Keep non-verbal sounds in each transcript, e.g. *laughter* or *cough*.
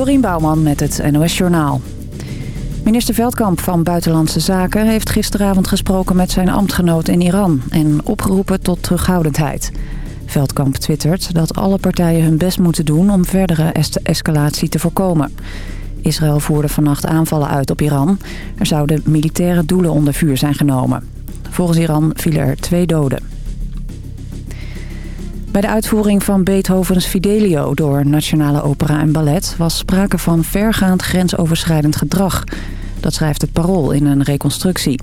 Dorien Bouwman met het NOS Journaal. Minister Veldkamp van Buitenlandse Zaken heeft gisteravond gesproken met zijn ambtgenoot in Iran... en opgeroepen tot terughoudendheid. Veldkamp twittert dat alle partijen hun best moeten doen om verdere escalatie te voorkomen. Israël voerde vannacht aanvallen uit op Iran. Er zouden militaire doelen onder vuur zijn genomen. Volgens Iran vielen er twee doden. Bij de uitvoering van Beethovens Fidelio door Nationale Opera en Ballet... was sprake van vergaand grensoverschrijdend gedrag. Dat schrijft het Parool in een reconstructie.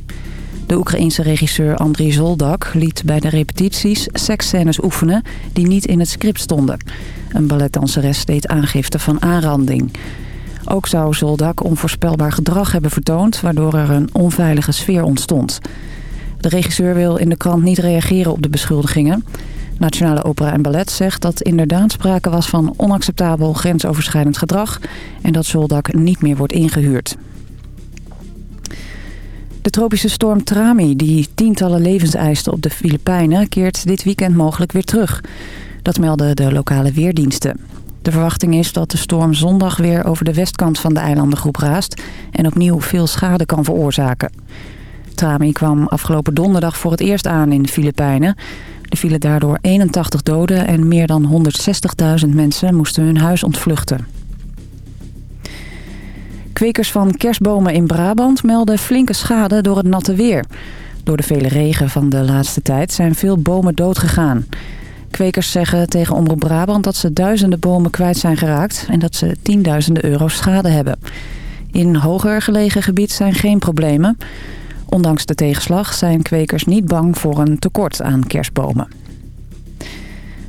De Oekraïense regisseur Andriy Zoldak liet bij de repetities seksscènes oefenen... die niet in het script stonden. Een balletdanseres deed aangifte van aanranding. Ook zou Zoldak onvoorspelbaar gedrag hebben vertoond... waardoor er een onveilige sfeer ontstond. De regisseur wil in de krant niet reageren op de beschuldigingen... Nationale Opera en Ballet zegt dat inderdaad sprake was van onacceptabel grensoverschrijdend gedrag... en dat Zoldak niet meer wordt ingehuurd. De tropische storm Trami, die tientallen levens eiste op de Filipijnen... keert dit weekend mogelijk weer terug. Dat melden de lokale weerdiensten. De verwachting is dat de storm zondag weer over de westkant van de eilandengroep raast... en opnieuw veel schade kan veroorzaken. Trami kwam afgelopen donderdag voor het eerst aan in de Filipijnen. Er vielen daardoor 81 doden en meer dan 160.000 mensen moesten hun huis ontvluchten. Kwekers van kerstbomen in Brabant melden flinke schade door het natte weer. Door de vele regen van de laatste tijd zijn veel bomen doodgegaan. Kwekers zeggen tegen Omroep Brabant dat ze duizenden bomen kwijt zijn geraakt... en dat ze tienduizenden euro schade hebben. In hoger gelegen gebied zijn geen problemen. Ondanks de tegenslag zijn kwekers niet bang voor een tekort aan kerstbomen.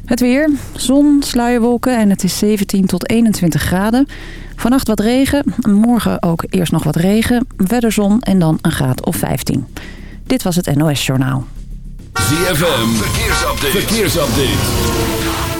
Het weer, zon, sluierwolken en het is 17 tot 21 graden. Vannacht wat regen, morgen ook eerst nog wat regen, verder zon en dan een graad of 15. Dit was het NOS Journaal. ZFM, verkeersupdate.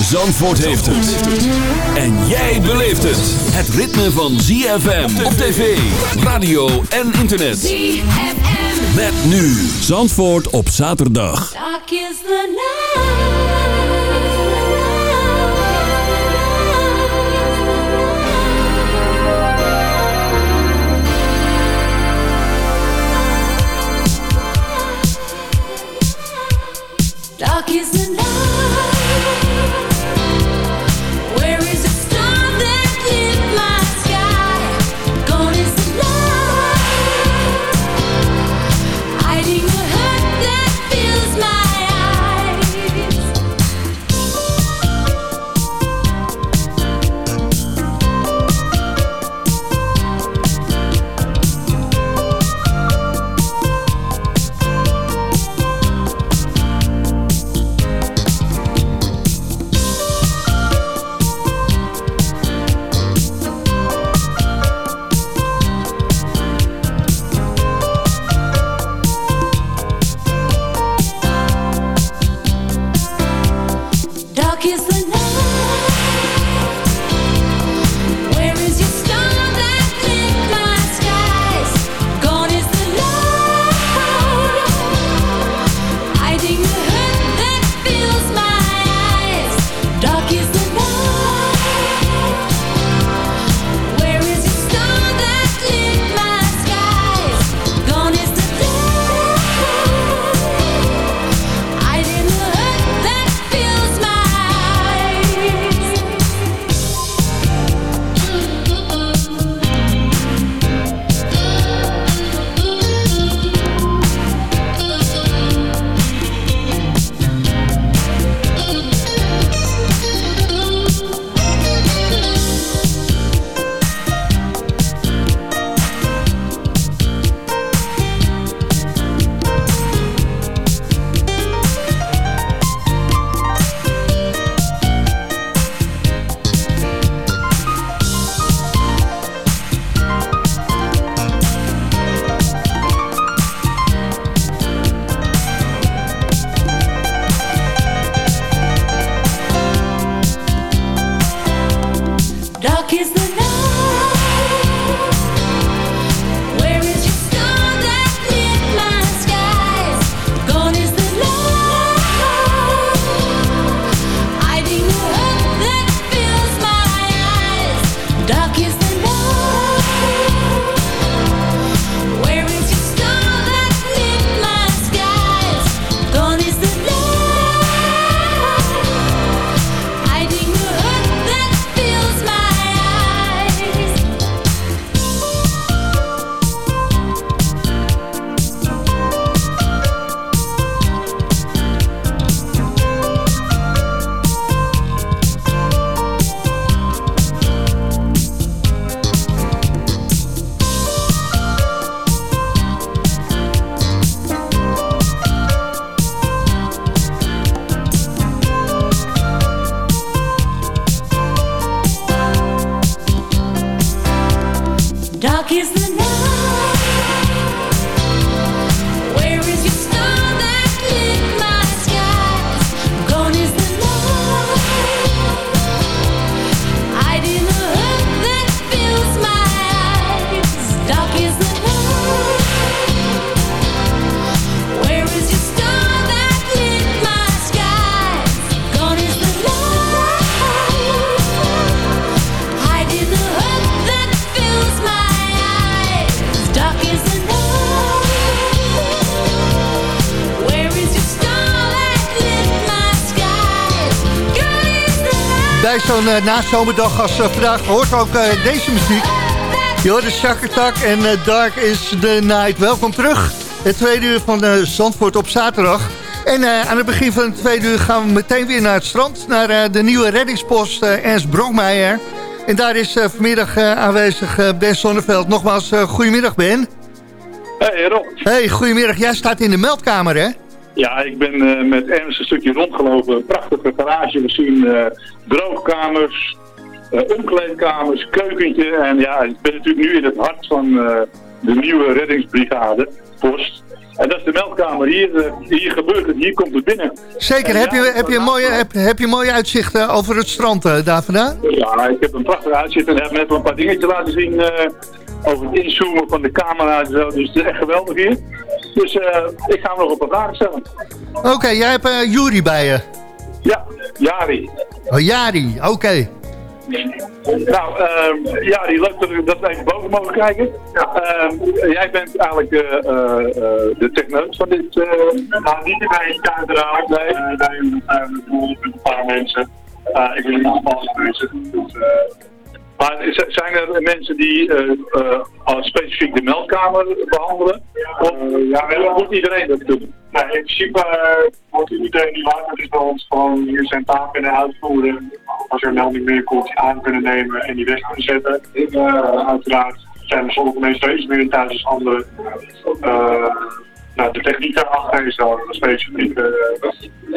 Zandvoort heeft het. En jij beleeft het. Het ritme van ZFM op tv, radio en internet. ZFM. Met nu Zandvoort op zaterdag. Dark is the night. Zo'n uh, nazomerdag als uh, vandaag hoort ook uh, deze muziek. Je de Shakkertak en Dark is the Night. Welkom terug. Het tweede uur van Zandvoort op zaterdag. En aan het begin van het tweede uur gaan we meteen weer naar het strand. Naar de nieuwe reddingspost Ernst Brokmeijer. En daar is vanmiddag aanwezig Ben Sonneveld. Nogmaals, goedemiddag Ben. Hey Rob. Hey, goedemiddag. Jij staat in de meldkamer hè? Ja, ik ben uh, met Ernst een stukje rondgelopen. Prachtige garage. We zien uh, droogkamers, uh, omkleedkamers, keukentje. En ja, ik ben natuurlijk nu in het hart van de nieuwe reddingsbrigade, post. En dat is de meldkamer. Hier, hier gebeurt het, hier komt het binnen. Zeker. heb, je, heb, je mooie, heb, heb je mooie uitzichten over het strand daar vandaan? Ja, ik heb een prachtig uitzicht en heb net een paar dingetjes laten zien over het inzoomen van de camera en zo. Dus het is echt geweldig hier. Dus uh, ik ga hem nog op een vraag stellen. Oké, jij hebt uh, Jury bij je. Ja, Jari. Oh, Jari, oké. Okay. Nou, uh, Jari, leuk dat, dat we even boven mogen kijken. Uh, jij bent eigenlijk uh, de techneut van dit... nou, niet in mijn uiteraard. Nee, nee, een paar mensen. ik wil niet alles mensen. Dus, maar zijn er mensen die uh, uh, specifiek de meldkamer behandelen? Of uh, ja, moet iedereen dat doen? In principe wordt iedereen die later is bij ons gewoon hier zijn taak kunnen uitvoeren. Als er een melding binnenkomt, die aan kunnen nemen en die weg kunnen zetten. uiteraard zijn er sommige mensen iets meer thuis als anderen nou, de techniek daarachter is wel een specifiek. Uh,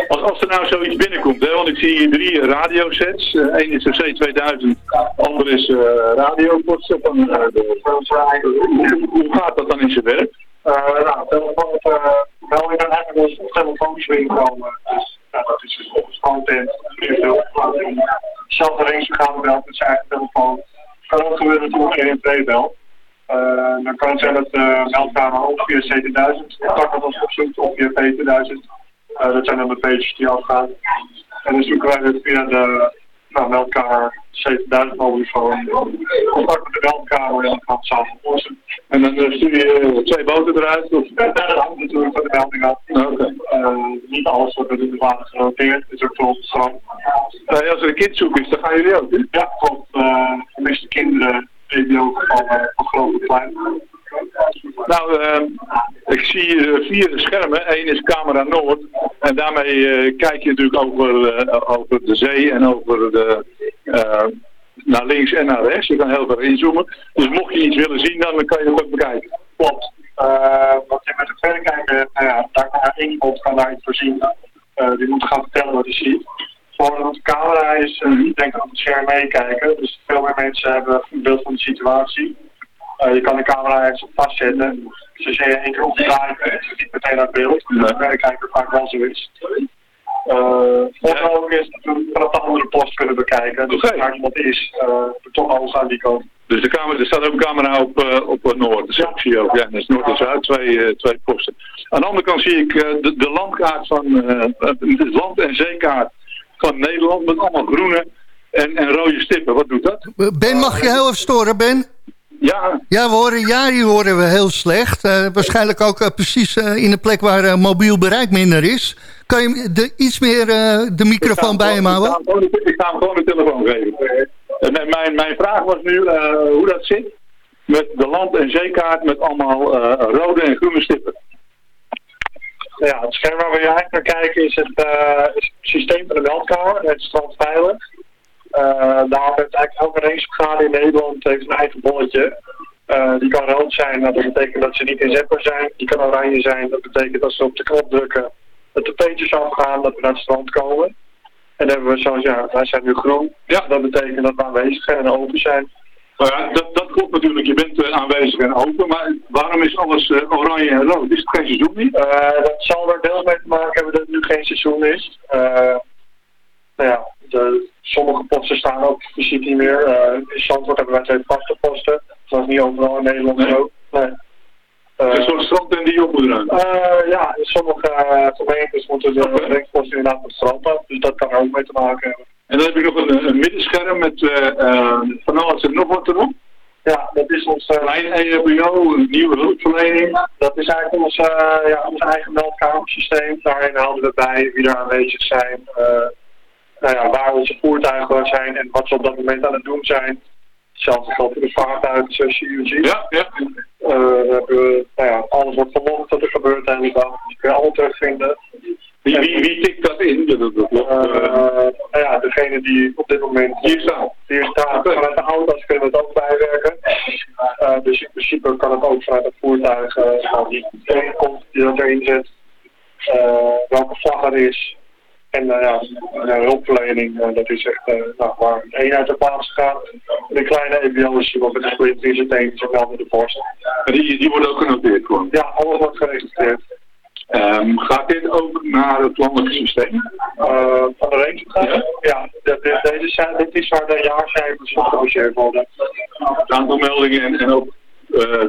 als, als er nou zoiets binnenkomt, hè, want ik zie hier drie radiosets. Eén uh, is de C2000, ander is uh, radiopotsen van uh, de hoe, gaat dat dan in zijn werk? Nou, telefoon, wel in een eigenlijk op telefoons. Dus dat is dus volgens content. Zelf range gaan belt met zijn eigen telefoon. Kan ook gebeuren dat er een pre-belt. Uh, dan kan het zijn dat de meldkamer ook via CT1000 contact met ons opzoekt of via P2000. Uh, dat zijn dan de pages die afgaan. En dan zoeken wij het via de nou, meldkamer C2000 mobielefoon contact met de meldkamer en dan gaan we samen oplossen. En dan stuur je twee boten eruit? Of? Ja, dat hangt natuurlijk van de melding af. Okay. Uh, niet alles wordt de water genoteerd, is ook voor ons strand. Uh, als er een kind zoek is, dan gaan jullie ook, hè? Ja, klopt. Uh, de meeste kinderen EBO van, uh, van groot klein. Nou, uh, ik zie uh, vier schermen. Eén is camera Noord. En daarmee uh, kijk je natuurlijk over, uh, over de zee en over de, naar links en naar rechts. Je kan heel veel inzoomen. Dus mocht je iets willen zien, dan kan je het ook bekijken. Klopt. wat je met het verrekijker, nou ja, daar kan één iemand kan daar iets voorzien. die moet gaan vertellen wat hij ziet gewoon de camera is uh, niet denk op het scherm meekijken. Dus veel meer mensen hebben een beeld van de situatie. Uh, je kan de camera ergens op vastzetten. Dus als je één keer opdraait, is het niet meteen uit beeld. Nee. De verrekijker vaak wel zo is. Uh, ook is natuurlijk vanaf de andere post kunnen bekijken. Dus okay. er iemand is, uh, er toch alles aan die kant. Dus de camera, er staat ook een camera op, uh, op Noord. Dus ja. zie ook. Ja, dat is Noord en Zuid, twee, uh, twee posten. Aan de andere kant zie ik de, de landkaart van, de land- en zeekaart van Nederland met allemaal groene en, en rode stippen. Wat doet dat? Ben, mag je heel even storen, Ben? Ja. Ja, we horen, ja, die horen we heel slecht. Uh, waarschijnlijk ook uh, precies uh, in een plek waar mobiel bereik minder is. Kan je de, iets meer de microfoon bij hem houden? Ik ga hem gewoon de telefoon geven. mijn, mijn vraag was nu hoe dat zit met de land- en zeekaart met allemaal rode en groene stippen. Ja, het scherm waar we eigenlijk naar kijken is het, is het systeem van de meldkamer. Het strand veilig. Uh, daar heeft eigenlijk elke racebrigade in Nederland heeft een eigen bolletje. Uh, die kan rood zijn, nou, dat betekent dat ze niet inzetbaar zijn. Die kan oranje zijn, dat betekent dat ze op de knop drukken, dat de peetjes afgaan, dat we naar het strand komen. En dan hebben we zoals, ja, wij zijn nu groen. Ja. Dat betekent dat we aanwezig zijn en open zijn. Nou ja, dat, dat klopt natuurlijk. Je bent uh, aanwezig en open. Maar waarom is alles uh, oranje en rood? Is het geen seizoen niet? Uh, dat zal er deels mee te maken hebben dat het nu geen seizoen is. nou ja, de, sommige posten staan ook fysiek niet meer. in Zandvoort hebben wij twee vaste posten. Dat is niet overal in Nederland nee. zo. Nee. een soort strand die op moet ruimen? ja, sommige gemeentes moeten de reddingsposten inderdaad op het strand af. Dus dat kan er ook mee te maken hebben. En dan heb je nog een, een middenscherm met uh, van alles en nog wat erop. Ja, dat is ons Lijn EHBO, een nieuwe hulpverlening. Dat is eigenlijk ons, ja, ons eigen meldkamersysteem. Daarin houden we bij wie er aanwezig zijn, nou ja, waar onze voertuigen zijn en wat ze op dat moment aan het doen zijn. Hetzelfde geldt voor de vaartuigen zoals je hier ziet. Ja, ja. we hebben, nou ja, alles wordt vervolgd wat er gebeurt dag. Die kun je allemaal terugvinden. Wie, wie, wie tikt dat in? Dat, dat, dat, uh, nou ja, degene die op dit moment hier staat. Hier staat. Vanuit de auto's kunnen we het ook bijwerken. Uh, dus in principe kan het ook vanuit het voertuig uh, die tegenkomt, die dat erin zet. welke vlag er is. En ja, de hulpverlening, dat is echt nou, waar een eenheid de plaats gaat. De kleine die worden met de sprint 3 ze melden de borst. Die, die worden ook genoteerd gewoon? Ja, alles wordt geregistreerd. Um, gaat dit ook naar het landelijke systeem? Uh, van de range Ja, ja dit, deze zijn, dit is waar de jaarcijfers geproduceerd worden. Het aantal meldingen en, en ook uh,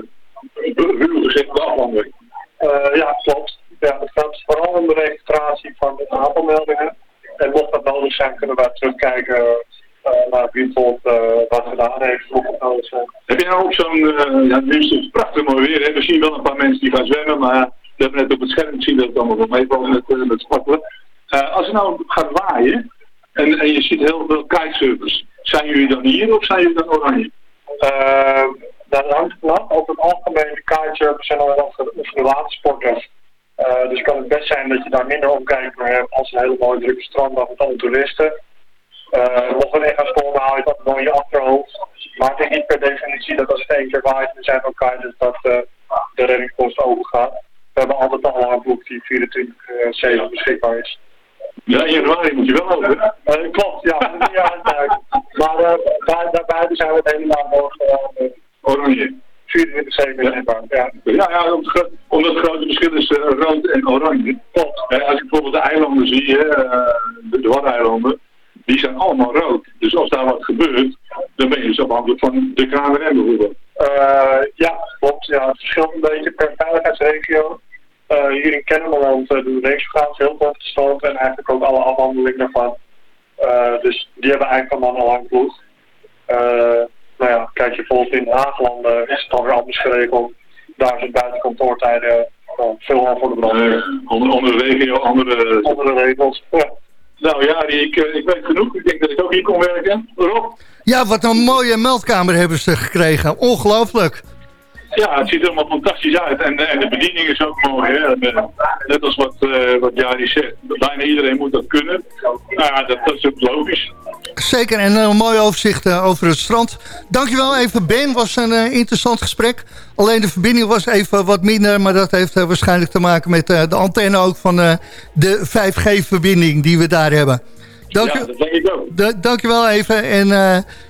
de afhandeling. Uh, ja, klopt. Ja, het gaat vooral om de registratie van het aantal meldingen. En mocht dat nodig zijn, kunnen wij terugkijken uh, naar wie bijvoorbeeld wat gedaan heeft. nodig zijn. Heb je nou ook zo'n, ja, nu is het prachtig mooi weer, hè? we zien wel een paar mensen die gaan zwemmen, maar we hebben net op het scherm gezien dat het allemaal wel met, uh, met spartelen. Uh, als het nou gaat waaien en, en je ziet heel veel kitesurfers, zijn jullie dan hier of zijn jullie dan oranje? Uh, dat hangt vanaf. Over het algemeen, kitesurfers zijn al wel de watersporters. Uh, dus kan het best zijn dat je daar minder omkijken hebt als een hele mooie drukke strand met alle toeristen. Uh, mocht er gaan stormen, haal je dat in je achterhoofd. Maar het is niet per definitie dat als het één keer waait, er zijn ook kiters dat uh, de reddingspost overgaat hebben altijd al een boek die 24-7 beschikbaar is. Ja, in januari moet je wel over. Uh, klopt, ja. ja maar uh, daar, daarbij zijn we het hele jaar morgen uh, oranje. 24-7 beschikbaar, ja. Ja, ja omdat, omdat het grote verschil is rood en oranje. Klopt. als je bijvoorbeeld de eilanden ziet, de Waddeneilanden, die zijn allemaal rood. Dus als daar wat gebeurt, dan ben je dus afhankelijk van de KNRM bijvoorbeeld. ja, klopt. Ja, het verschilt een beetje per veiligheidsregio. Uh, hier in Kennemerland uh, doen de registratie heel veel gestoken en eigenlijk ook alle afhandelingen daarvan. Uh, dus die hebben eigenlijk allemaal al lang ploeg. nou ja, kijk je bijvoorbeeld in Haagland is het dan weer anders geregeld. Daar is het buiten kantoortijden veel voor de onder, onder de regio, andere... Andere regels, ja. Nou ja, ik, ik weet genoeg. Ik denk dat ik ook hier kon werken. Rob? Ja, wat een mooie meldkamer hebben ze gekregen. Ongelooflijk. Ja, het ziet er allemaal fantastisch uit. En, en de bediening is ook mooi. Hè? Eh, net als wat, uh, wat Jari zegt. Bijna iedereen moet dat kunnen. Nou ja, dat, is ook logisch. Zeker, en een mooi overzicht over het strand. Dankjewel even Ben, was een interessant gesprek. Alleen de verbinding was even wat minder... maar dat heeft waarschijnlijk te maken met de antenne ook van de 5G-verbinding die we daar hebben. Dank ja, dat denk ik ook. Dankjewel even. En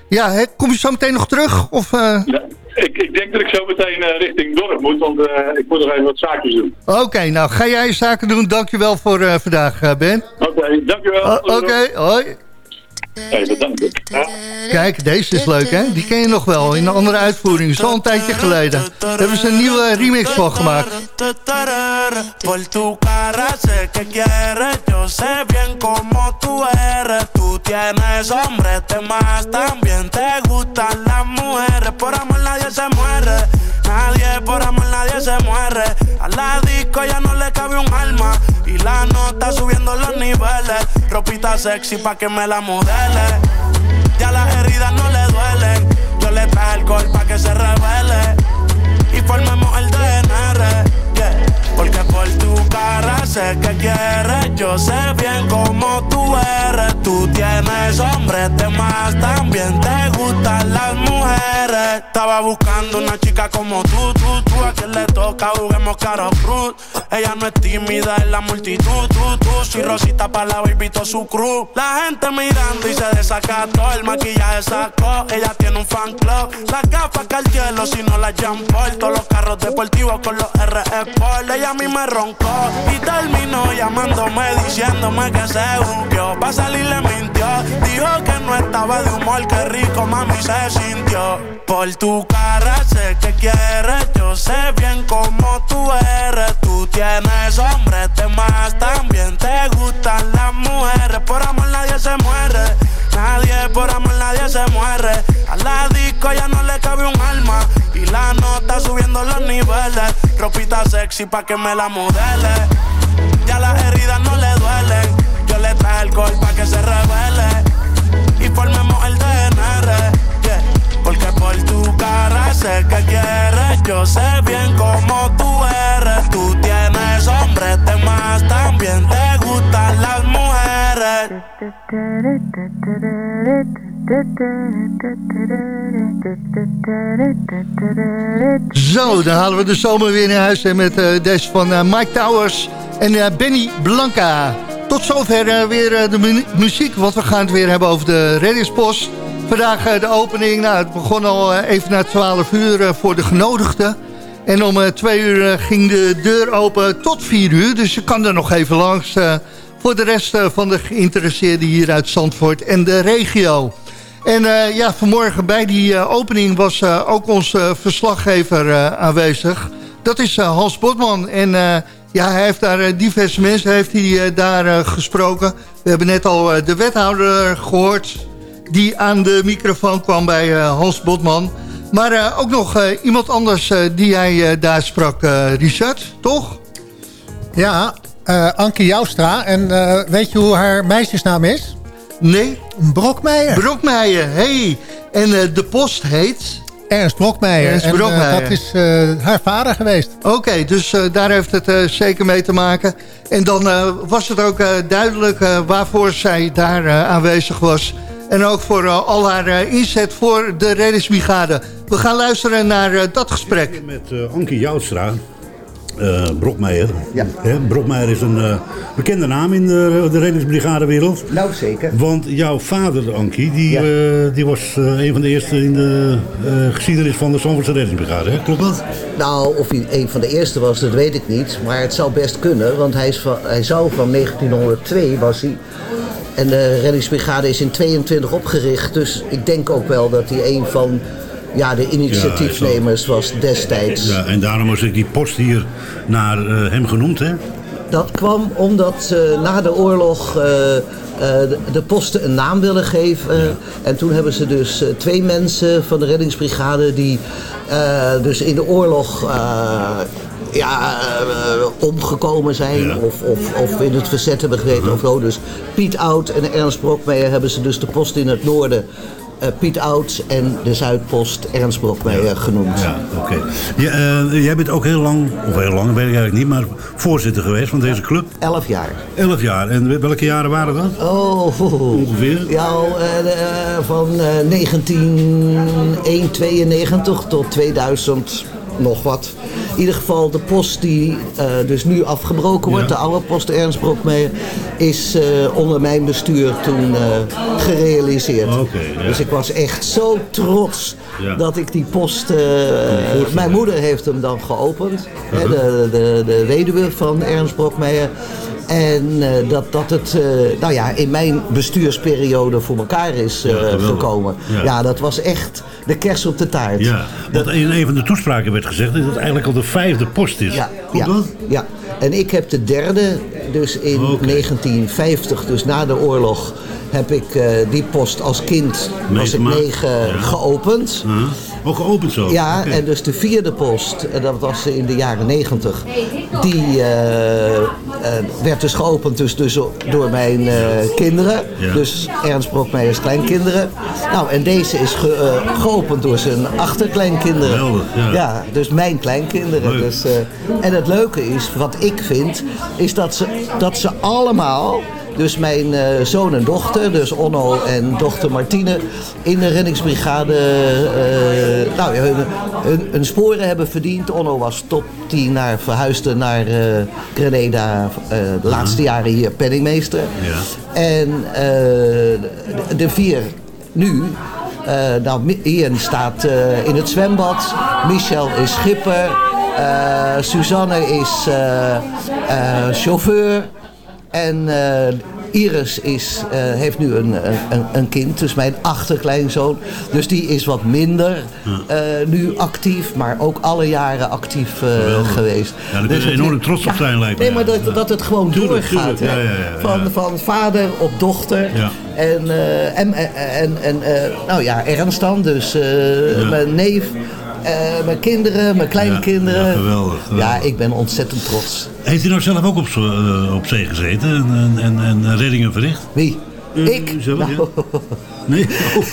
ja, kom je zo meteen nog terug? Of, ja. Ik, ik, denk dat ik zo meteen uh, richting dorp moet, want uh, ik moet nog even wat zaakjes doen. Oké, okay, nou ga jij je zaken doen. Dankjewel voor uh, vandaag, Ben. Oké, okay, dankjewel. Oké, okay, hoi. Hey, bedankt. Ja. Kijk, deze is leuk, hè? Die ken je nog wel, in een andere uitvoering. Zo een tijdje geleden. Daar hebben ze een nieuwe remix van gemaakt. Por tu cara sé que quieres, yo sé bien como tú eres. Tú tienes hombre, te más, también te gustan las mujeres. Por amor nadie se muere, nadie por amor nadie se muere. A la disco ya no le cabe un alma y la nota subiendo los niveles. Ropita sexy pa' que me la modele. Ya las heridas no le duelen. Yo le traje alcohol pa' que se revele y formemos el DNR. Porque por cara sé que quieres. Yo sé bien cómo tú eres. Tú tienes hombre, te más también te gustan las mujeres. Estaba buscando una chica como tú, tú, tú. A quien le toca, juguemos cara cruz. Ella no es tímida en la multitud, tú, tú. Si Rosita para la baby, su cruz. La gente mirando y se desacató. El maquillaje sacó. Ella tiene un fan club. Las gafas que al cielo, si no la Jean Paul. Todos los carros deportivos con los RE Sport. Ella a mí me roncó y terminó llamándome diciéndome que se buqueó. Pa' salir le mintió. Dijo que no estaba de humor, que rico mami se sintió. Por tu cara sé que quieres, yo sé bien cómo tú eres. Tú tienes hombres de más, también te gustan las mujeres. Por amor nadie se muere, nadie por amor nadie se muere. A la disco ya no le cabe un alma y la nota subiendo los niveles. Ropita sexy pa' que me la modele. Ya las heridas no le duelen. Yo le traje alcohol pa' que se revele y formemos el DNR. Yeah. Porque por tu cara sé que quieres. Yo sé bien cómo tú eres. Tú tienes hombres de más, también te gustan las Zo, dan halen we de zomer weer naar huis en met uh, deze van uh, Mike Towers en uh, Benny Blanca. Tot zover weer de mu muziek, want we gaan het weer hebben over de reddingspost. Vandaag de opening, nou, het begon al even na 12 uur voor de genodigden. En om 2 uur ging de deur open tot 4 uur, dus je kan er nog even langs... voor de rest van de geïnteresseerden hier uit Zandvoort en de regio. En uh, ja, vanmorgen bij die uh, opening was ook onze verslaggever aanwezig. Dat is Hans Botman. En ja, hij heeft daar diverse mensen heeft hij, daar gesproken. We hebben net al de wethouder gehoord... die aan de microfoon kwam bij Hans Botman. Maar ook nog iemand anders die hij daar sprak, Richard, toch? Ja, Anke Joustra. En weet je hoe haar meisjesnaam is? Nee. Brokmeijer. Brokmeijer, hey. En uh, de post heet... Ernst Brokmeijer. Ernst Brokmeijer. En, uh, dat is uh, haar vader geweest. Oké, okay, dus daar heeft het zeker mee te maken. En dan was het ook duidelijk waarvoor zij daar aanwezig was. En ook voor al haar inzet voor de reddingsbrigade. We gaan luisteren naar dat gesprek. Met Ankie Joutstra. Uh, Brokmeijer. Ja. He, Brokmeijer is een uh, bekende naam in de, de reddingsbrigadewereld. Nou, zeker. Want jouw vader, Ankie, die, ja. uh, die was een van de eerste in de geschiedenis van de Zandvoortse reddingsbrigade. Hè? Klopt dat? Nou, of hij een van de eerste was, dat weet ik niet. Maar het zou best kunnen, want hij, is van, hij zou van 1902 was hij. En de reddingsbrigade is in 22 opgericht. Dus ik denk ook wel dat hij een van ja, de initiatiefnemers was destijds. Ja, en daarom was ik die post hier naar uh, hem genoemd, hè? Dat kwam omdat uh, na de oorlog uh, de, de, posten een naam willen geven. Ja. En toen hebben ze dus twee mensen van de reddingsbrigade die dus in de oorlog ja, omgekomen zijn ja. of, of, of in het verzet hebben gezeten of zo. Dus Piet Oud en Ernst Brokmeijer hebben ze dus de post in het noorden Piet Ouds en de Zuidpost Ernst ja. genoemd. Ja, oké. Okay. Uh, jij bent ook heel lang, of heel lang weet ik eigenlijk niet, maar voorzitter geweest van deze club? Elf jaar. Elf jaar. En welke jaren waren dat? Oh, ongeveer? Ja, van 1992 tot 2000 nog wat. In ieder geval de post die uh, dus nu afgebroken wordt, ja. de oude post Ernst Brokmeijer, is uh, onder mijn bestuur toen uh, gerealiseerd. Okay, ja. Dus ik was echt zo trots ja. dat ik die post... mijn moeder heeft hem dan geopend, -huh. de, de, de weduwe van Ernst Brokmeijer. En uh, dat, dat het uh, nou ja, in mijn bestuursperiode voor elkaar is uh, ja, gekomen. Ja. ja. dat was echt de kers op de taart. Ja, dat in een van de toespraken werd gezegd dat het eigenlijk al de vijfde post is. Ja, ja, ja. en ik heb de derde, dus in okay. 1950, dus na de oorlog, heb ik die post als kind, was ik negen, geopend. -huh. Oh, geopend zo? Ja, okay. en dus de vierde post, dat was in de jaren negentig, die uh, uh, werd dus geopend dus, dus door mijn kinderen. Ja. Dus Ernst Brokmeijers kleinkinderen. Nou, en deze is ge, geopend door zijn achterkleinkinderen. Geweldig, ja. ja. dus mijn kleinkinderen. Dus, en het leuke is, wat ik vind, is dat ze, dat ze allemaal dus mijn eh, zoon en dochter, dus Onno en dochter Martine, in de reddingsbrigade eh, nou, hun, hun, hun sporen hebben verdiend. Onno was top 10 naar, verhuisde naar eh, Grenada de laatste jaren hier penningmeester. Ja. En de, de vier nu. nou, Ian staat in het zwembad. Michel is schipper. eh, Suzanne is chauffeur. En eh, Iris is, eh, heeft nu een, een, een kind, dus mijn achterkleinzoon. Dus die is wat minder eh, nu actief, maar ook alle jaren actief geweest. Ja, daar kun je het- enorm trots op zijn, lijkt me. Nee, maar dat, dat het gewoon Tuurlijk, doorgaat. tuurlijk. Ja, ja. Van, van vader op dochter. En, en, en, en, nou ja, Ernst dan, dus mijn neef, eh, mijn kinderen, mijn kleinkinderen. Ja, geweldig, geweldig. Ja, ik ben ontzettend trots. Heeft u nou zelf ook op, eh, op zee gezeten en, en, en, en reddingen verricht? Wie? Eh, ik? zelf, ja. Nou, Nee? Oh,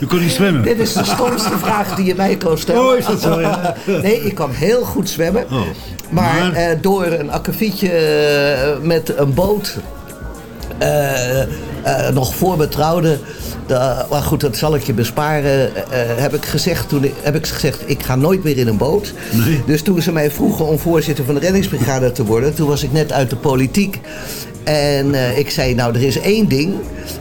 u kon niet zwemmen? *laughs* Dit is de stomste vraag die je mij kan stellen. Oh, is dat zo, ja? *laughs* Nee, ik kan heel goed zwemmen. Oh. Maar, Maar- door een akkefietje met een boot, nog voor trouwde, da- maar goed, dat zal ik je besparen, eh, heb, ik gezegd, toen, ik- heb ik gezegd, ik ga nooit meer in een boot. Nee. Dus toen ze mij vroegen om voorzitter van de reddingsbrigade te worden, toen was ik net uit de politiek. En eh, ik zei, nou, er is één ding,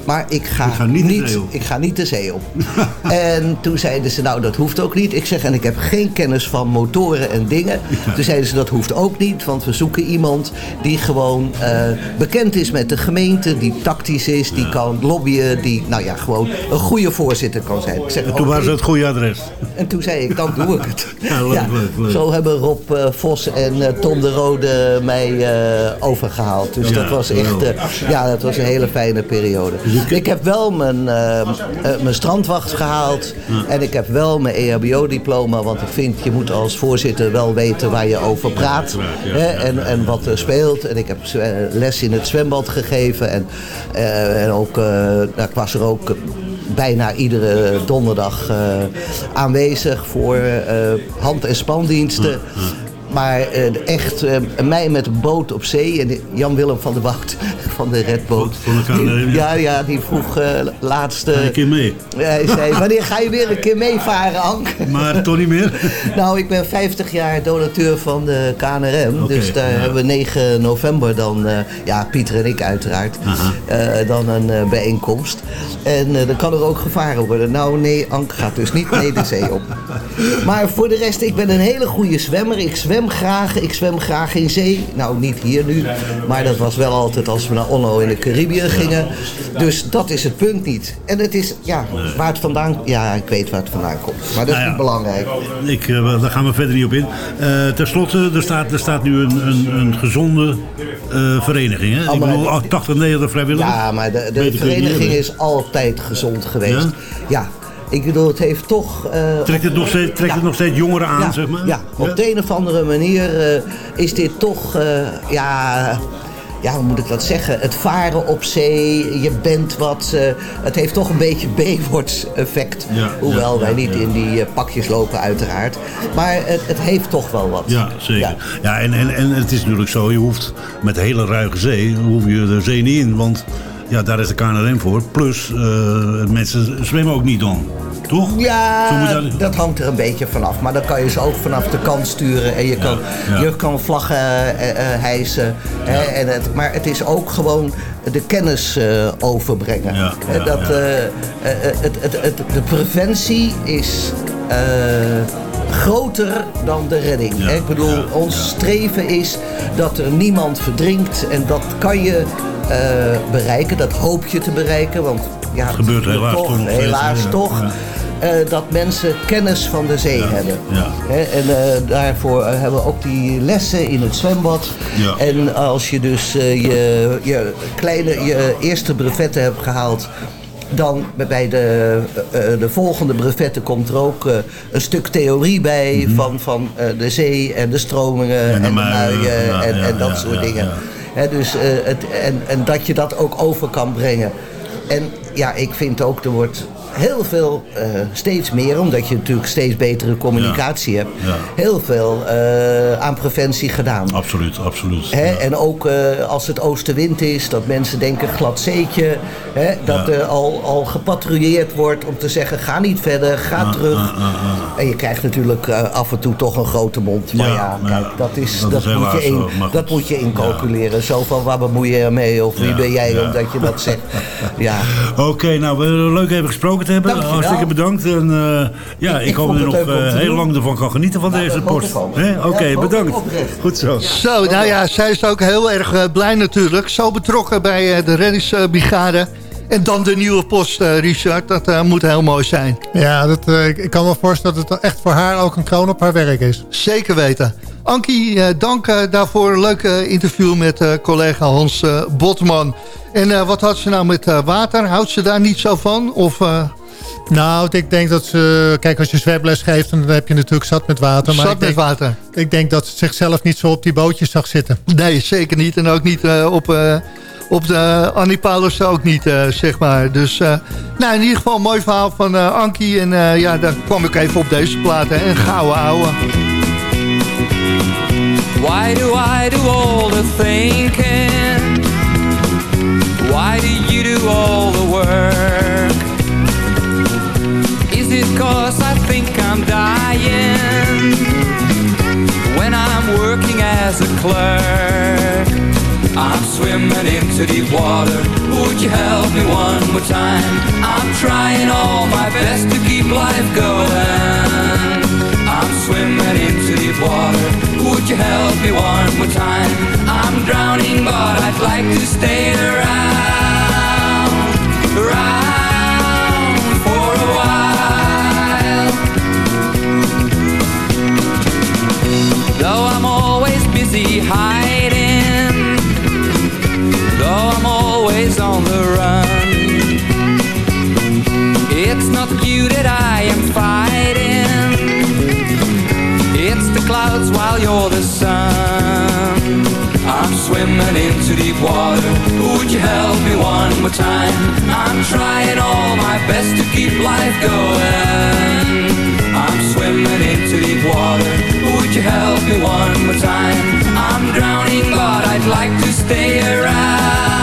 maar ik ga, Ik ga niet de zee op. ik ga niet de zee op. *laughs* en toen zeiden ze, nou dat hoeft ook niet. Ik zeg, en ik heb geen kennis van motoren en dingen. Toen zeiden ze, dat hoeft ook niet, want we zoeken iemand die gewoon eh, bekend is met de gemeente, die tactisch is, die kan lobbyen, die, nou ja, gewoon een goede voorzitter kan zijn. Ik zeg, En toen ze het goede adres. En toen zei ik, dan doe ik het. *laughs* Ja, leuk, leuk, leuk. Zo hebben Rob eh, Vos en Tom de Rode mij eh, overgehaald. Dus dat was echt, eh, ja, dat was een hele fijne periode. Ik heb wel mijn, eh, eh, mijn strandwacht gehaald. En ik heb wel mijn EHBO-diploma. Want ik vind, je moet als voorzitter wel weten waar je over praat. hè, en, en wat er speelt. En ik heb les in het zwembad gegeven. En, en ook, nou, ik was er ook bijna iedere donderdag aanwezig voor hand- en spandiensten. Maar eh, echt, eh, mij met een boot op zee. En Jan-Willem van der Wacht *laughs* van de Redboot. KNRM, ja. Die- Ja, die vroeg eh laatst... eh, Ga een keer mee. hij zei, *laughs* wanneer ga je weer een keer meevaren, Hank? Maar toch niet meer? *laughs* Nou, ik ben 50 jaar donateur van de KNRM. Dus daar ja. hebben we 9 november dan, eh, ja, Pieter en ik uiteraard, eh, dan een eh, bijeenkomst. En eh, dan kan er ook gevaren worden. Nou, nee, Ank gaat dus niet mee de zee op. Maar voor de rest, ik ben een hele goede zwemmer. Ik zwem graag, ik zwem graag in zee. Nou, niet hier nu, maar dat was wel altijd als we naar Onno in de Caribbean gingen. Dus dat is het punt niet. En het is, ja, waar het vandaan, ja, ik weet waar het vandaan komt. Maar dat is Nou ja. niet belangrijk. Ik, eh, daar gaan we verder niet op in. Eh Ten slotte, er staat, er staat nu een, een, een gezonde eh, vereniging. Hè? Ik bedoel, 80, 90 vrijwilligers. Ja, maar de, de vereniging is altijd gezond geweest. Ja? Ja, ik bedoel, het heeft toch... eh, Trekt het nog steeds, trekt Ja. het nog steeds jongeren aan, ja, zeg maar? Ja, op de een of andere manier eh, is dit toch, eh, ja, ja, hoe moet ik dat zeggen? Het varen op zee, je bent wat, het heeft toch een beetje *laughs* B-woords effect. Hoewel wij niet in die pakjes lopen uiteraard. Maar het, het heeft toch wel wat. Ja, zeker. Ja. Ja. en, en, en het is natuurlijk zo, je hoeft met hele ruige zee, hoef je de zee niet in, want ja, daar is de KNRM voor. Plus, eh, mensen zwemmen ook niet dan, toch? Ja, dat- dat hangt er een beetje vanaf. Maar dan kan je ze ook vanaf de kant sturen. En je kan, ja. Je kan vlaggen eh, eh, hijsen. Hè, en het, maar het is ook gewoon de kennis overbrengen. Dat, het, het, de preventie is... groter dan de redding. Ja. Ik bedoel, ja, ons ja. streven is dat er niemand verdrinkt. En dat kan je eh, bereiken. Dat hoop je te bereiken. Want ja, het gebeurt helaas toch. Helaas toch. Eh, dat mensen kennis van de zee hebben. ja. En eh, daarvoor hebben we ook die lessen in het zwembad. Ja. En als je dus je, je kleine, je eerste brevetten hebt gehaald. Dan bij de, eh, eh, de volgende brevetten komt er ook eh, een stuk theorie bij van, van eh, de zee en de stromingen en, de de muien, ja, en, ja, en dat ja, soort dingen. Hè, dus, het, en, en dat je dat ook over kan brengen. En ja, ik vind ook, er wordt heel veel, eh, steeds meer, omdat je natuurlijk steeds betere communicatie hebt, Ja. heel veel eh, aan preventie gedaan. Absoluut, absoluut. Hè, Ja. En ook eh, als het oostenwind is, dat mensen denken glad zeetje. Hè, dat er al, al gepatrouilleerd wordt om te zeggen ga niet verder, ga terug. En je krijgt natuurlijk af en toe toch een grote mond. Maar Ja, kijk, dat, is, dat dat, is moet, je in, zo, dat moet je incalculeren. Zo van waar bemoei je ermee of wie ben jij omdat je dat zegt. *laughs* Ja. Oké, nou, we- leuk even gesproken te hebben. Dankjewel. Hartstikke bedankt. En, eh, ja, ik, ik hoop vond dat je het nog eh, heel doen. lang ervan kan genieten van Nou, deze post. Oké, Ja, bedankt. Goed zo. Zo, nou ja, zij is ook heel erg eh, blij natuurlijk. Zo betrokken bij eh, de reddingsbrigade. En dan de nieuwe post, Richard. Dat eh, moet heel mooi zijn. Ja, dat, eh, ik, ik kan me voorstellen dat het echt voor haar ook een kroon op haar werk is. Zeker weten. Ankie, eh, dank eh, daarvoor. Een leuk eh, interview met collega Hans Botman. En wat had ze nou met water? Houdt ze daar niet zo van? Of Nou, ik denk dat ze... Kijk, als je zwemles geeft, dan heb je natuurlijk zat met water. Maar zat ik met denk, water? ik denk dat ze zichzelf niet zo op die bootjes zag zitten. Nee, zeker niet. En ook niet op, op de Annie Paulus ook niet, zeg maar. Dus nou, in ieder geval een mooi verhaal van Ankie. En ja, daar kwam ik even op deze platen. En gouden ouwe. Why do I do all the thinking? Why do you do all the work? Is it cause I think I'm dying when I'm working as a clerk? I'm swimming into deep water. Would you help me one more time? I'm trying all my best to keep life going. You help me one more time? I'm drowning, but I'd like to stay around, around for a while. Though I'm always busy hiding, though I'm always on the run, it's not you that I am fighting. Clouds while you're the sun. I'm swimming into deep water. Would you help me one more time? I'm trying all my best to keep life going. I'm swimming into deep water. Would you help me one more time? I'm drowning, but I'd like to stay around,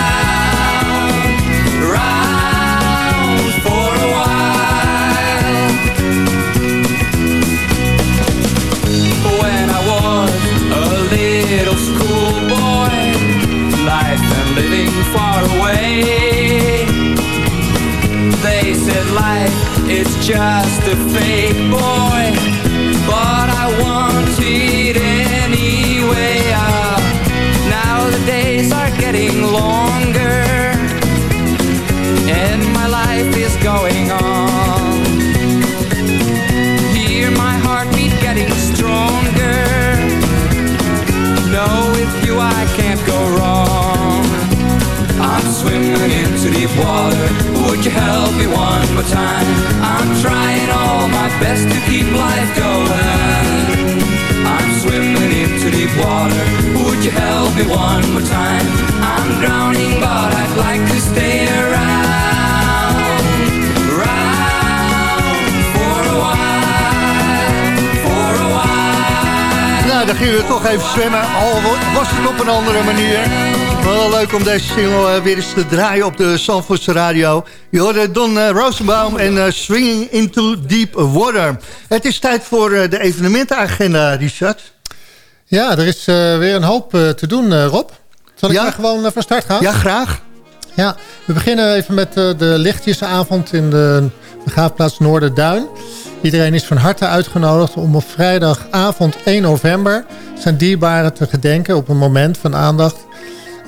life is just a fake boy, Would you help me one more time? I'm trying all my best to keep life going. I'm swimming into deep water. Would you help me one more time? I'm drowning, but I'd like to stay around, around for a while, for a while. Nou, dan gingen we toch even zwemmen. Al was het op een andere manier. Wel leuk om deze single eh, weer eens te draaien op de Zandvoortse radio. Je hoorde Don eh, Rosenbaum en eh, Swinging into Deep Water. Het is tijd voor de evenementenagenda, Richard. Ja, er is weer een hoop te doen, Rob. Zal ik Ja? maar gewoon van start gaan? Ja, graag. Ja, we beginnen even met de lichtjesavond in de begraafplaats Noorderduin. Iedereen is van harte uitgenodigd om op vrijdagavond 1 november... zijn dierbaren te gedenken op een moment van aandacht...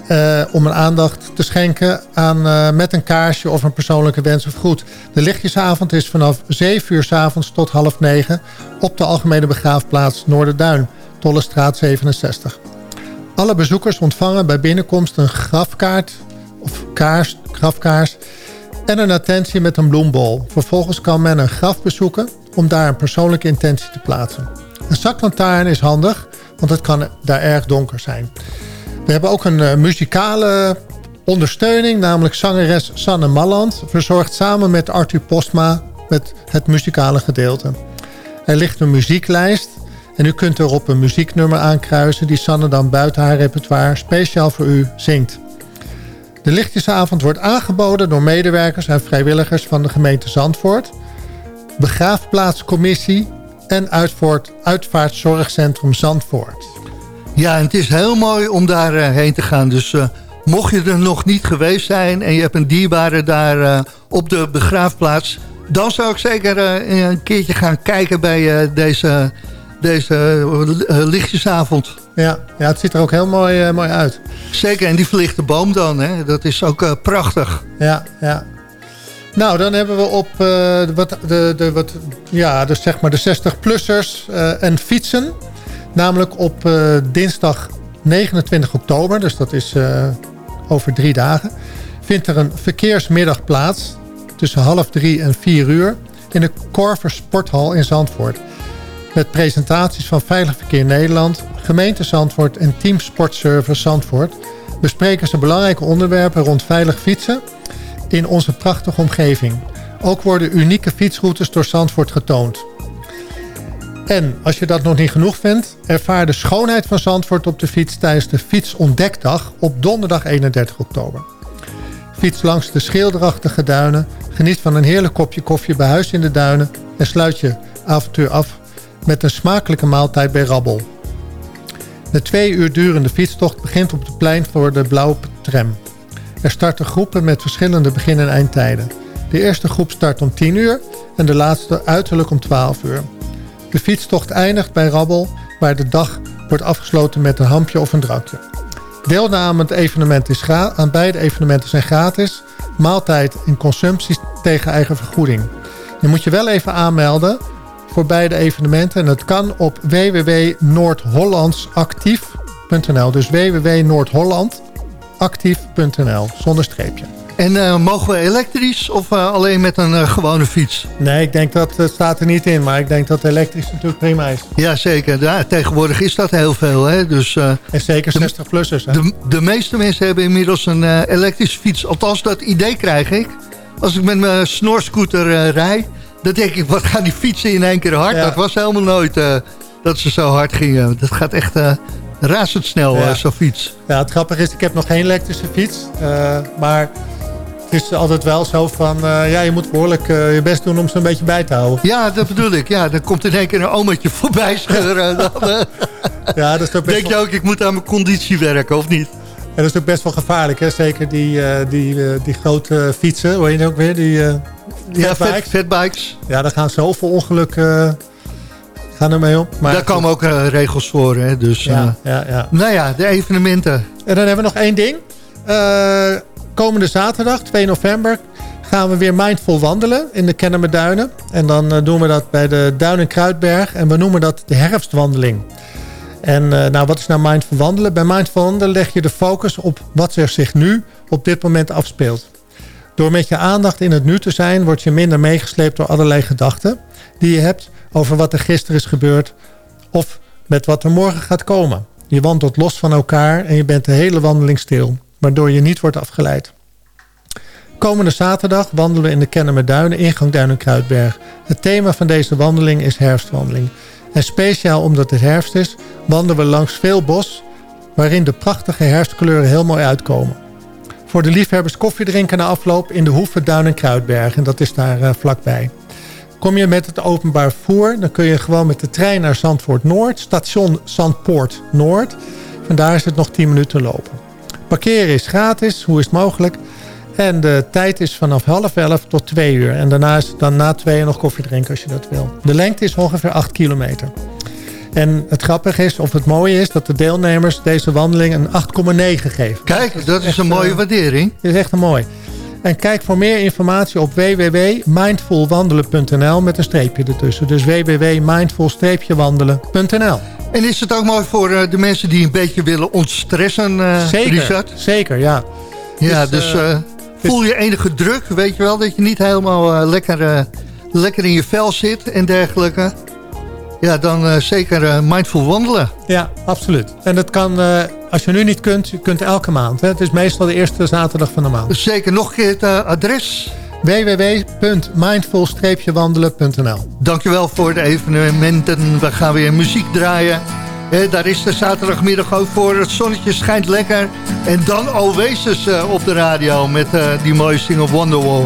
Uh, om een aandacht te schenken aan, uh, met een kaarsje of een persoonlijke wens of goed. De lichtjesavond is vanaf 7 uur s avonds tot half 9 op de Algemene Begraafplaats Noorderduin, Tollestraat 67. Alle bezoekers ontvangen bij binnenkomst een grafkaart of kaars, grafkaars en een attentie met een bloembol. Vervolgens kan men een graf bezoeken om daar een persoonlijke intentie te plaatsen. Een zaklantaarn is handig, want het kan daar erg donker zijn. We hebben ook een uh, muzikale ondersteuning, namelijk zangeres Sanne Malland... verzorgt samen met Arthur Postma met het muzikale gedeelte. Er ligt een muzieklijst en u kunt erop een muzieknummer aankruisen... die Sanne dan buiten haar repertoire speciaal voor u zingt. De lichtjesavond wordt aangeboden door medewerkers en vrijwilligers van de gemeente Zandvoort... Begraafplaatscommissie en Uitvaartzorgcentrum Zandvoort. Ja, en het is heel mooi om daar uh, heen te gaan. Dus uh, mocht je er nog niet geweest zijn en je hebt een dierbare daar uh, op de begraafplaats... dan zou ik zeker een keertje gaan kijken bij deze, deze lichtjesavond. Ja, ja, het ziet er ook heel mooi, mooi uit. Zeker, en die verlichte boom dan, hè? dat is ook prachtig. Ja, ja. Nou, dan hebben we op wat, de, de, wat, ja, dus zeg maar de 60-plussers en fietsen... Namelijk op uh, dinsdag 29 oktober, dus dat is uh, over drie dagen... vindt er een verkeersmiddag plaats tussen half drie en vier uur... in de Corver Sporthal in Zandvoort. Met presentaties van Veilig Verkeer Nederland... gemeente Zandvoort en Team Sportservice Zandvoort... bespreken ze belangrijke onderwerpen rond veilig fietsen... in onze prachtige omgeving. Ook worden unieke fietsroutes door Zandvoort getoond... En als je dat nog niet genoeg vindt... ervaar de schoonheid van Zandvoort op de fiets... tijdens de Fietsontdekdag op donderdag 31 oktober. Fiets langs de schilderachtige duinen... geniet van een heerlijk kopje koffie bij huis in de duinen... en sluit je avontuur af met een smakelijke maaltijd bij Rabbel. De twee uur durende fietstocht begint op het plein voor de blauwe tram. Er starten groepen met verschillende begin- en eindtijden. De eerste groep start om 10 uur en de laatste uiterlijk om 12 uur. De fietstocht eindigt bij Rabbel, waar de dag wordt afgesloten met een hampje of een drankje. Deelname aan, het evenement is aan beide evenementen zijn gratis. Maaltijd en consumpties tegen eigen vergoeding. Je moet je wel even aanmelden voor beide evenementen. En dat kan op www.noordhollandsactief.nl. Dus www.noordhollandactief.nl zonder streepje. En uh, mogen we elektrisch of uh, alleen met een uh, gewone fiets? Nee, ik denk dat het staat er niet in. Maar ik denk dat elektrisch natuurlijk prima is. Ja, zeker. Ja, tegenwoordig is dat heel veel. Hè? Dus, en zeker 60-plussers. De, de, meeste mensen hebben inmiddels een elektrische fiets. Althans, dat idee krijg ik. Als ik met mijn snorscooter rij... dan denk ik, wat gaan die fietsen in één keer hard? Ja. Dat was helemaal nooit dat ze zo hard gingen. Dat gaat echt razendsnel, ja. zo'n fiets. Ja, het grappige is, ik heb nog geen elektrische fiets. maar is altijd wel zo van... Uh, ja, je moet behoorlijk uh, je best doen om ze een beetje bij te houden. Ja, dat bedoel ik. Ja, dan komt in één keer een ometje *laughs* voorbij scheuren. dan, uh, *laughs* ja, dat is best Denk je ook, ik moet aan mijn conditie werken, of niet? En dat is ook best wel gevaarlijk, hè? Zeker die, die, die grote fietsen, hoe heet je ook weer? Die, ja, fatbikes. fatbikes. Ja, daar gaan zoveel ongelukken gaan er mee op. Maar Daar komen ook regels voor, hè? Dus, ja, ja, ja. Nou ja, de evenementen. En dan hebben we nog één ding komende zaterdag, 2 november, gaan we weer mindful wandelen in de Kennemerduinen. En dan uh, doen we dat bij de Duinen Kruidberg. En we noemen dat de herfstwandeling. En uh, nou, wat is nou mindful wandelen? Bij mindful wandelen leg je de focus op wat er zich nu op dit moment afspeelt. Door met je aandacht in het nu te zijn... word je minder meegesleept door allerlei gedachten... die je hebt over wat er gisteren is gebeurd... of met wat er morgen gaat komen. Je wandelt los van elkaar en je bent de hele wandeling stil waardoor je niet wordt afgeleid. Komende zaterdag wandelen we in de Kennemer Duinen, ingang Duinen Kruidberg. Het thema van deze wandeling is herfstwandeling. En speciaal omdat het herfst is, wandelen we langs veel bos... waarin de prachtige herfstkleuren heel mooi uitkomen. Voor de liefhebbers koffie drinken na afloop in de Hoeve Duinen Kruidberg. En dat is daar uh, vlakbij. Kom je met het openbaar vervoer, dan kun je gewoon met de trein naar Zandvoort Noord. Station Zandpoort Noord. Vandaar is het nog 10 minuten lopen. Parkeren is gratis, hoe is het mogelijk? En de tijd is vanaf half elf tot twee uur. En daarna is het dan na tweeën nog koffie drinken als je dat wil. De lengte is ongeveer 8 kilometer. En het grappige is, of het mooie is, dat de deelnemers deze wandeling een 8,9 geven. Kijk, dat is, een mooie uh, waardering. Dat is echt een mooi. En kijk voor meer informatie op www.mindfulwandelen.nl met een streepje ertussen. Dus www.mindful-wandelen.nl En is het ook mooi voor uh, de mensen die een beetje willen ontstressen, uh, zeker, Richard? Zeker, ja. Ja, dus, dus uh, voel je enige druk, weet je wel, dat je niet helemaal lekker, lekker in je vel zit en dergelijke. Ja, dan zeker mindful wandelen. Ja, absoluut. En dat kan, als je nu niet kunt, je kunt elke maand. Hè? Het is meestal de eerste zaterdag van de maand. Zeker. Nog een keer het adres? www.mindful-wandelen.nl Dankjewel voor de evenementen. We gaan weer muziek draaien. daar is de zaterdagmiddag ook voor. Het zonnetje schijnt lekker. En dan Oasis op de radio met die mooie single Wonderwall.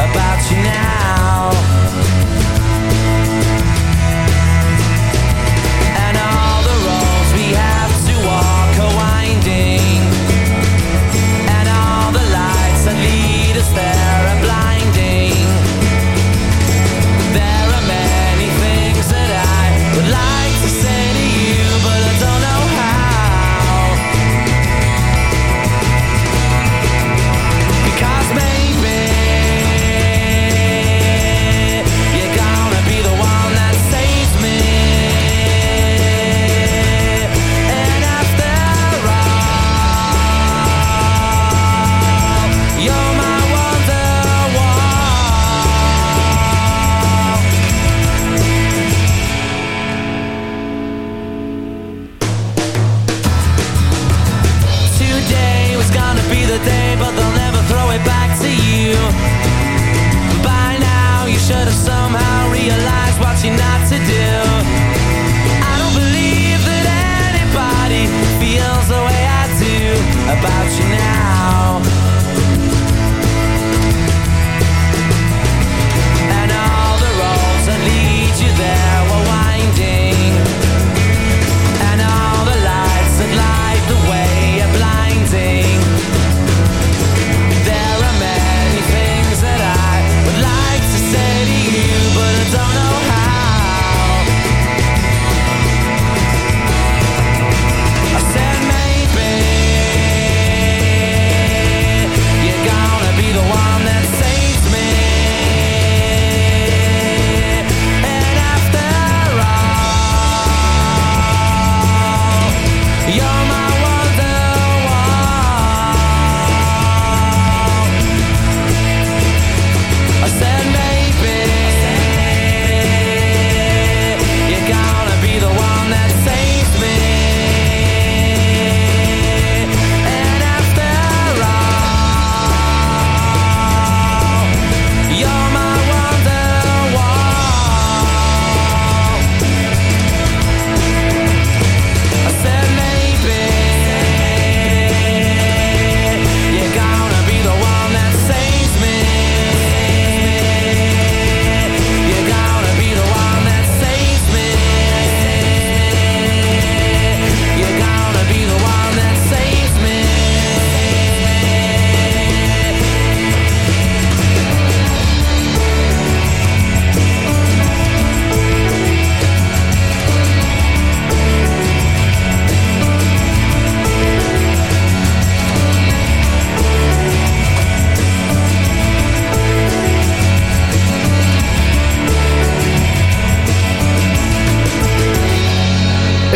about you. about you now.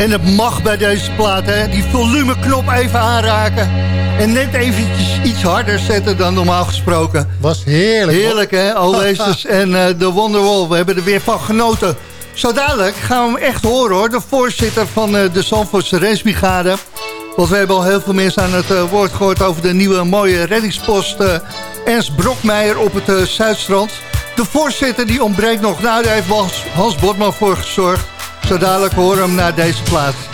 En het mag bij deze plaat, hè. Die volumeknop even aanraken. En net eventjes iets harder zetten dan normaal gesproken. Was heerlijk. Heerlijk, hè. Oasis *laughs* en uh, de Wonderwall. We hebben er weer van genoten. Zo dadelijk gaan we hem echt horen, hoor. De voorzitter van uh, de Zandvoortse Rensbrigade. Want we hebben al heel veel mensen aan het uh, woord gehoord... over de nieuwe mooie reddingspost Ernst Brokmeijer op het Zuidstrand. De voorzitter die ontbreekt nog. Nou, daar heeft Hans, Hans Botman voor gezorgd. Zo dadelijk horen hem naar deze plaats.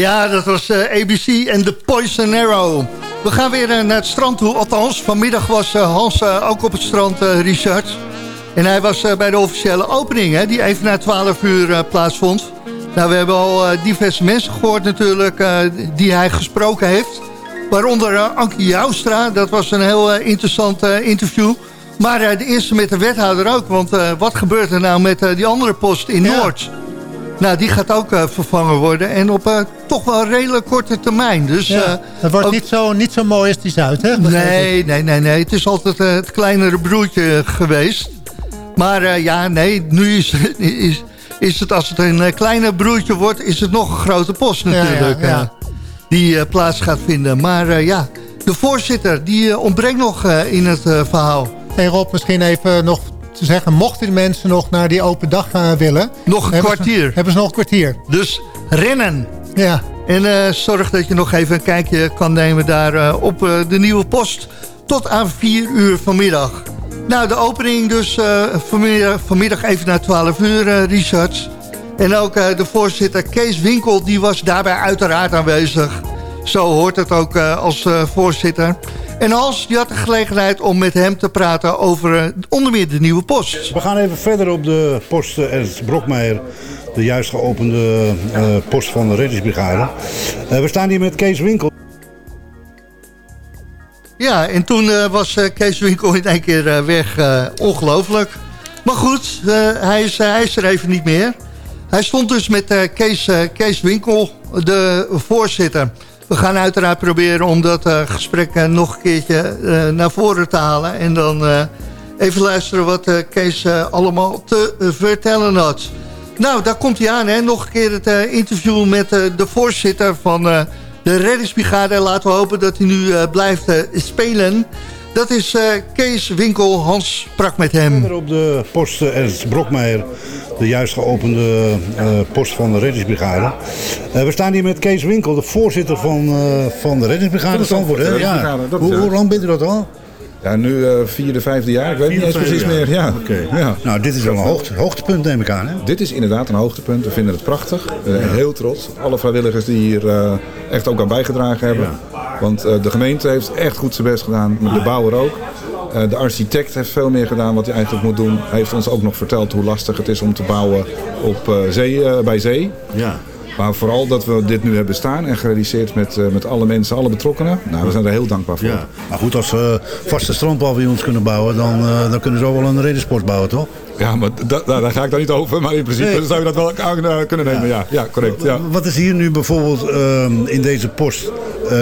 Ja, dat was eh, ABC en de Poison Arrow. We gaan weer eh, naar het strand toe. Althans, vanmiddag was eh, Hans ook op het strand, Richard. En hij was bij de officiële opening, hè, die even na 12 uur plaatsvond. Nou, we hebben al diverse mensen gehoord natuurlijk, die hij gesproken heeft. Waaronder Ankie Joustra, dat was een heel interessant interview. Maar de eerste met de wethouder ook, want wat gebeurt er nou met die andere post in Noord? Nou, die gaat ook eh, vervangen worden. En op eh, toch wel redelijk korte termijn. Dus, Ja, eh, het wordt ook- niet, zo, niet zo mooi als die Zuid, hè? Nee, nee, nee, nee. Het is altijd het kleinere broertje geweest. Maar ja, nee, nu is, *laughs* is, is het als het een kleiner broertje wordt... is het nog een grote post ja, natuurlijk. ja. die plaats gaat vinden. Maar ja, de voorzitter, die ontbreekt nog in het verhaal. Hey Rob, misschien even nog te zeggen... mochten die mensen nog naar die open dag gaan willen... Nog een hebben kwartier. Ze, hebben ze nog een kwartier. Dus rennen. Ja. En eh, zorg dat je nog even een kijkje kan nemen daar eh, op eh, de nieuwe post. Tot aan 4 uur vanmiddag. Nou, de opening dus eh, vanmiddag, vanmiddag even na 12 uur, eh, Richard. En ook eh, de voorzitter Kees Winkel, die was daarbij uiteraard aanwezig. Zo hoort het ook eh, als eh, voorzitter. En Hans, die had de gelegenheid om met hem te praten over eh, onder meer de nieuwe post. We gaan even verder op de post eh, Ernst Brokmeijer. De juist geopende eh, post van de reddingsbrigade. Eh, we staan hier met Kees Winkel. Ja, en toen was Kees Winkel in één keer weg. ongelooflijk. Maar goed, hij, is, hij is er even niet meer. Hij stond dus met Kees, Kees Winkel, de voorzitter. We gaan uiteraard proberen om dat eh, gesprek eh, nog een keertje eh, naar voren te halen. En dan even luisteren wat Kees allemaal te vertellen had. Nou, daar komt hij aan, hè. Nog een keer het interview met de voorzitter van de reddingsbrigade. En laten we hopen dat hij nu blijft spelen. Dat is Kees Winkel. Hans sprak met hem. Op de post Ernst Brokmeijer. De juist geopende eh, post van de reddingsbrigade. Eh, we staan hier met Kees Winkel, de voorzitter van, eh, van de reddingsbrigade. Zandvoort, hè? Ja. Hoe, lang bent u dat al? Ja, nu eh, vierde, vijfde jaar. Ik weet niet eens precies meer. Ja. Oké. Ja. Nou, dit is wel een hoogte, hoogtepunt, neem ik aan. Hè? Dit is inderdaad een hoogtepunt. We vinden het prachtig. Zijn heel trots. Alle vrijwilligers die hier eh, echt ook aan bijgedragen hebben. Want eh, de gemeente heeft echt goed zijn best gedaan. De bouwer ook. Eh, de architect heeft veel meer gedaan wat hij eigenlijk moet doen. Hij heeft ons ook nog verteld hoe lastig het is om te bouwen op, eh, zee, eh, bij zee. Ja. Maar vooral dat we dit nu hebben staan en gerealiseerd met, met alle mensen, alle betrokkenen. Nou, we zijn er heel dankbaar voor. Ja. Maar goed, als we vaste strandpaviljoens kunnen bouwen, dan, dan kunnen ze ook wel een redensport bouwen, toch? Ja, maar da- da- daar ga ik dan niet over. Maar in principe Nee. zou je dat wel aan kunnen nemen. Ja, ja correct. Ja. Wat is hier nu bijvoorbeeld ehm, in deze post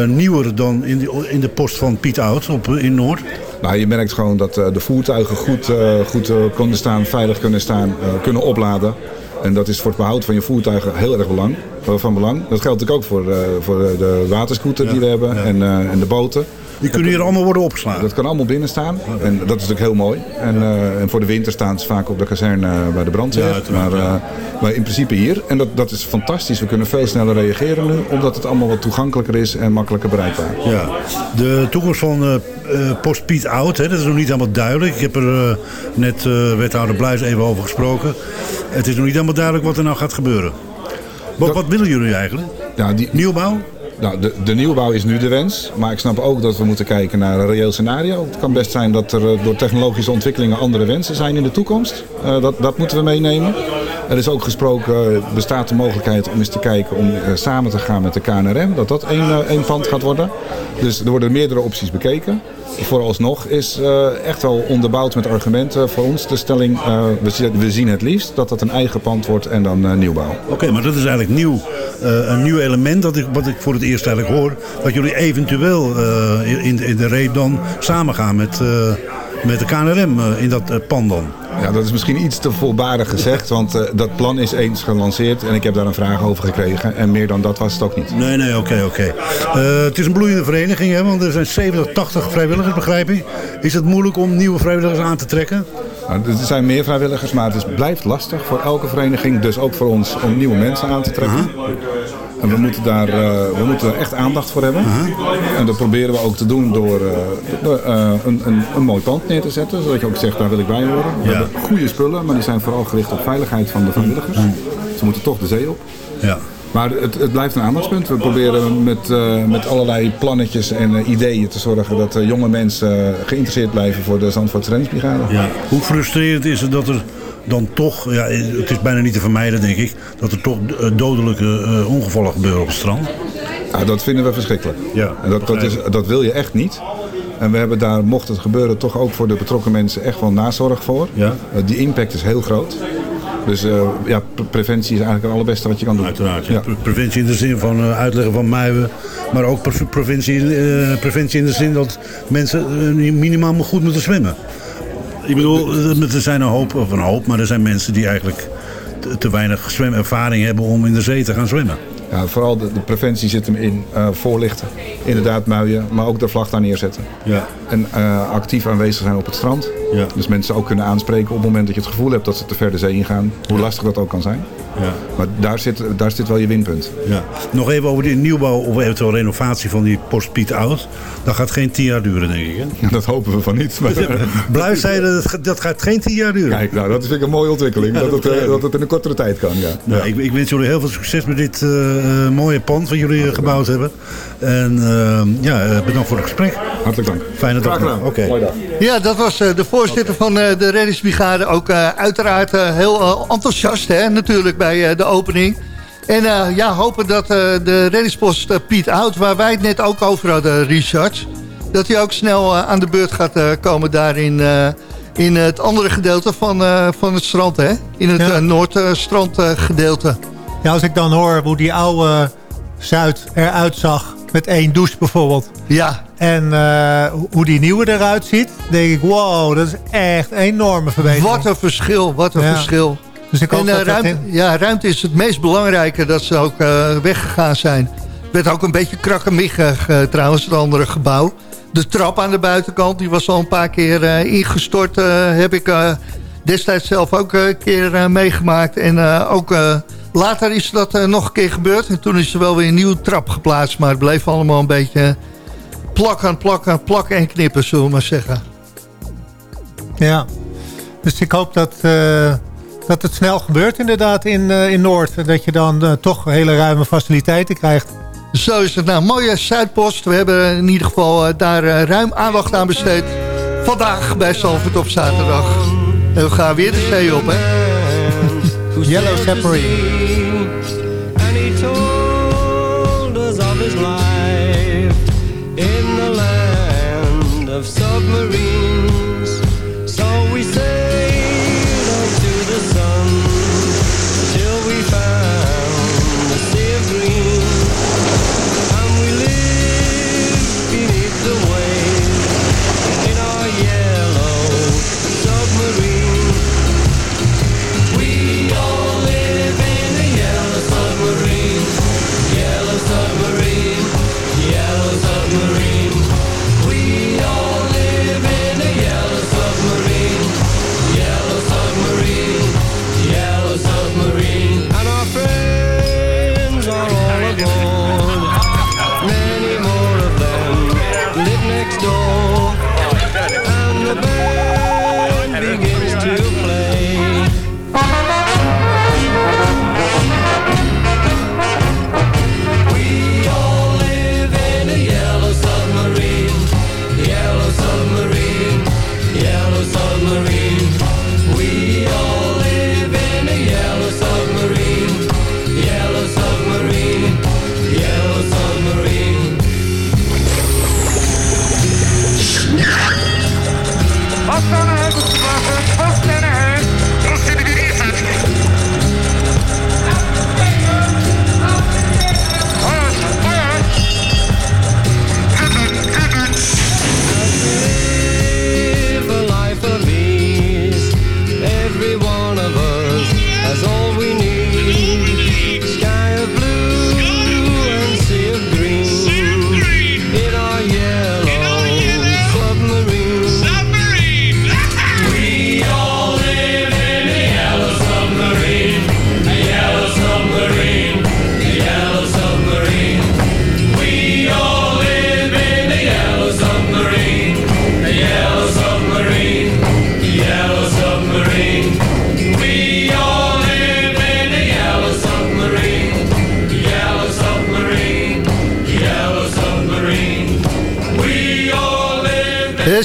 nieuwer dan in, die, in de post van Piet Oud op, in Noord? Nou, je merkt gewoon dat eh, de voertuigen goed, eh, goed eh, kunnen staan, veilig kunnen staan, kunnen opladen. En dat is voor het behoud van je voertuigen heel erg belang, van belang. Dat geldt natuurlijk ook voor, voor de waterscooter die we hebben en, en de boten. Die kunnen hier allemaal worden opgeslagen? Dat kan allemaal binnen staan. En dat is natuurlijk heel mooi. En, eh, en voor de winter staan ze vaak op de kazerne eh, bij de brandweer. Ja, uiteraard, maar, eh, maar in principe hier. En dat, dat is fantastisch. We kunnen veel sneller reageren nu. Omdat het allemaal wat toegankelijker is en makkelijker bereikbaar. Ja. De toekomst van eh, eh, Post Piet Oud, hè, dat is nog niet helemaal duidelijk. Ik heb er eh, net eh, wethouder Bluis even over gesproken. Het is nog niet helemaal duidelijk wat er nou gaat gebeuren. Wat, wat willen jullie eigenlijk? Ja, die, Nieuwbouw? Nou, de, de nieuwbouw is nu de wens. Maar ik snap ook dat we moeten kijken naar een reëel scenario. Het kan best zijn dat er eh, door technologische ontwikkelingen andere wensen zijn in de toekomst. Eh, dat, dat moeten we meenemen. Er is ook gesproken, eh, bestaat de mogelijkheid om eens te kijken om samen te gaan met de KNRM. Dat dat één, één pand gaat worden. Dus er worden meerdere opties bekeken. Vooralsnog is echt wel onderbouwd met argumenten voor ons de stelling. we, zien- we zien het liefst dat dat een eigen pand wordt en dan nieuwbouw. Oké, maar dat is eigenlijk nieuw. Eh, een nieuw element dat ik, wat ik voor het eerst eigenlijk hoor. Dat jullie eventueel eh, in, in de reep dan samen gaan met, eh, met de KNRM in dat pand dan. Ja, dat is misschien iets te volbarig gezegd, want dat plan is eens gelanceerd en ik heb daar een vraag over gekregen. En meer dan dat was het ook niet. Nee, nee, oké, oké. Het is een bloeiende vereniging, hè, want er zijn 70, 80 vrijwilligers, begrijp ik. Is het moeilijk om nieuwe vrijwilligers aan te trekken? Nou, er zijn meer vrijwilligers, maar het is, blijft lastig voor elke vereniging, dus ook voor ons, om nieuwe mensen aan te trekken. En we moeten daar eh, we moeten er echt aandacht voor hebben. En dat proberen we ook te doen door, eh, eh, een, een, een mooi pand neer te zetten. Zodat je ook zegt, daar wil ik bij horen. We Ja. hebben goede spullen, maar die zijn vooral gericht op veiligheid van de vrijwilligers. Ze moeten toch de zee op. Ja. Maar het, het blijft een aandachtspunt. We proberen met, eh, met allerlei plannetjes en eh, ideeën te zorgen dat jonge mensen eh, geïnteresseerd blijven voor de Zandvoortse Renningsbrigade. Ja. Hoe frustrerend is het dat er dan toch, ja, het is bijna niet te vermijden denk ik, dat er toch dodelijke ongevallen gebeuren op het strand? Ja, dat vinden we verschrikkelijk. Ja, en dat, dat, is, dat wil je echt niet. En we hebben daar, mocht het gebeuren, toch ook voor de betrokken mensen echt wel nazorg voor. Ja. Die impact is heel groot. Dus eh, ja, pre- preventie is eigenlijk het allerbeste wat je kan doen. Uiteraard. ja. Pre- Preventie in de zin van eh, uitleggen van muiven. Maar ook pre- preventie, eh, preventie in de zin dat mensen minimaal goed moeten zwemmen. Ik bedoel, er zijn een hoop, of een hoop, maar er zijn mensen die eigenlijk te, te weinig zwemervaring hebben om in de zee te gaan zwemmen. Ja, vooral de, de preventie zit hem in voorlichten, inderdaad muien, maar ook de vlag daar neerzetten. Ja. En actief aanwezig zijn op het strand. Ja. Dus mensen ook kunnen aanspreken op het moment dat je het gevoel hebt dat ze te ver de zee ingaan. Hoe lastig dat ook kan zijn. Ja. Maar daar zit, daar zit wel je winpunt. Ja. Nog even over die nieuwbouw of eventueel renovatie van die post Piet Oud. Dat gaat geen tien jaar duren, denk ik. Hè? Dat hopen we van niet. Maar... Blijf zei dat, dat gaat geen tien jaar duren. Kijk, nou, dat is vind ik een mooie ontwikkeling. Ja, dat, dat het, eh, dat het in een kortere tijd kan, ja. Nou, ik, ik wens jullie heel veel succes met dit eh, eh, mooie pand wat jullie eh, gebouwd hebben. En eh, ja, eh, bedankt voor het gesprek. Hartelijk dank. Fijne dag. Graag gedaan. Ja, dat was eh, de voorzitter van eh, de reddingsbrigade. Ook eh, uiteraard heel eh, enthousiast hè, natuurlijk bij eh, de opening. En eh, ja, hopen dat eh, de reddingspost Piet Oud, waar wij het net ook over hadden, Richard... dat hij ook snel eh, aan de beurt gaat eh, komen daar in, eh, in het andere gedeelte van, eh, van het strand. Hè? In het Ja. eh, Noordstrandgedeelte. Ja, als ik dan hoor hoe die oude Zuid eruit zag... met één douche bijvoorbeeld. Ja. En eh, hoe die nieuwe eruit ziet... denk ik, wow, dat is echt een enorme verbetering. Wat een verschil, wat een Ja. verschil. Dus ik en eh, ruimte, in- ja, ruimte is het meest belangrijke dat ze ook eh, weggegaan zijn. Het werd ook een beetje krakkemikkig eh, trouwens, het andere gebouw. De trap aan de buitenkant, die was al een paar keer ingestort. heb ik destijds zelf ook een keer meegemaakt. En ook later is dat nog een keer gebeurd. En toen is er wel weer een nieuwe trap geplaatst. Maar het bleef allemaal een beetje plakken, plakken, plakken en knippen, zullen we maar zeggen. Ja, dus ik hoop dat, eh, dat het snel gebeurt inderdaad in, eh, in Noord. Dat je dan eh, toch hele ruime faciliteiten krijgt. Zo is het nou. Mooie Zuidpost. We hebben in ieder geval daar ruim aandacht aan besteed. Vandaag bij Zalvoort op zaterdag. En we gaan weer de zee op, hè? Yellow Submarine. Of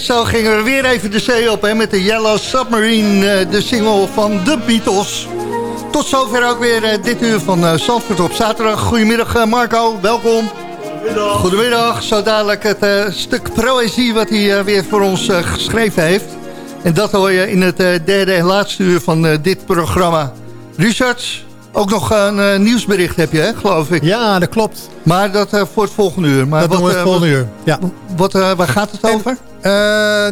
Zo gingen we weer even de zee op hè, met de Yellow Submarine, eh, de single van de Beatles. Tot zover ook weer eh, dit uur van eh Zandvoort op zaterdag. Goedemiddag Marco, welkom. Goedemiddag. Goedemiddag, zo dadelijk het eh, stuk proëzie wat hij weer voor ons geschreven heeft. En dat hoor je in het eh, derde en laatste uur van eh, dit programma. Richard, ook nog een eh, nieuwsbericht heb je, hè, geloof ik. Ja, dat klopt. Maar dat eh, voor het volgende uur. Maar dat doen we het volgende wat- uur. Ja. Wat, eh, waar gaat het over? Eh,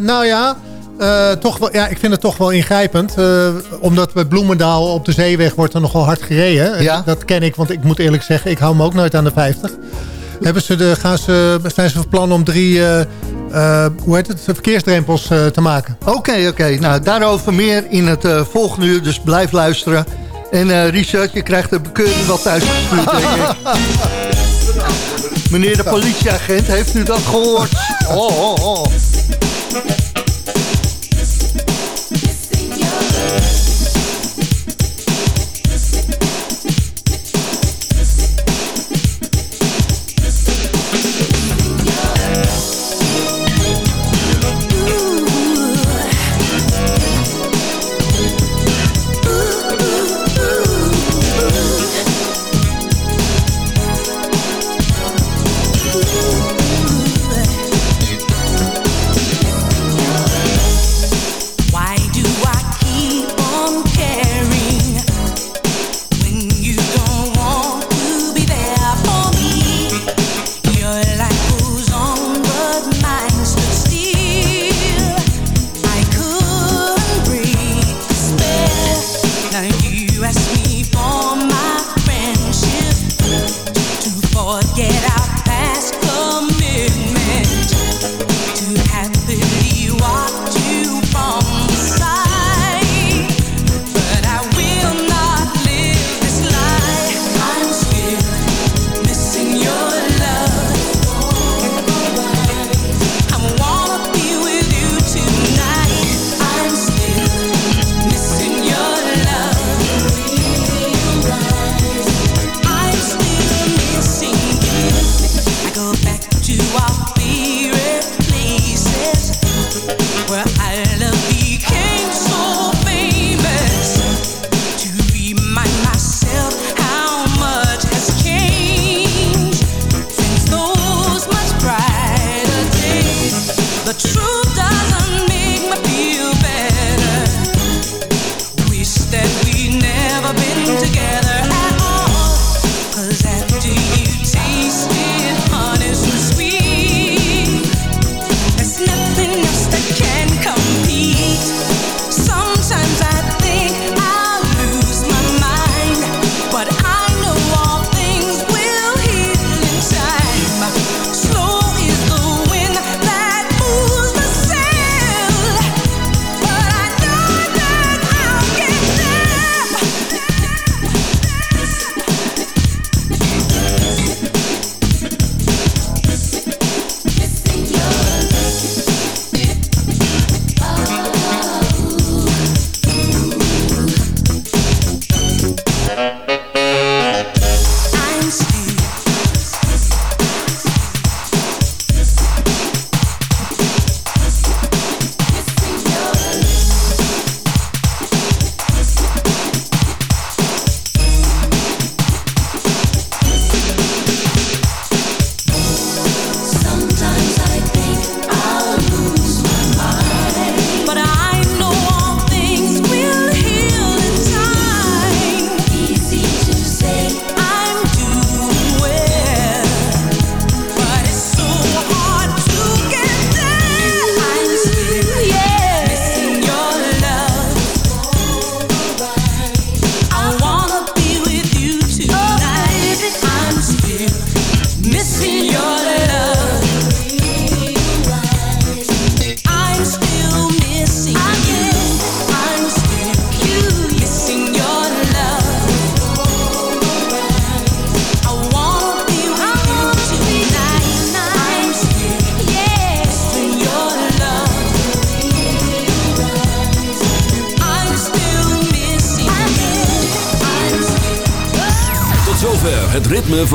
nou ja, eh, toch wel, ja, ik vind het toch wel ingrijpend. eh, omdat bij Bloemendaal op de zeeweg wordt er nogal hard gereden. Ja. Dat ken ik, want ik moet eerlijk zeggen, ik hou me ook nooit aan de 50. Hebben ze de, gaan ze, zijn ze van plan om drie hoe heet het, verkeersdrempels te maken. Oké, oké. Nou, daarover meer in het volgende uur, dus blijf luisteren. En Richard, je krijgt de bekeuring wel thuis gestuurd, denk ik. *laughs* Meneer de politieagent, heeft u dat gehoord? *laughs* Oh, oh, oh. Thank you.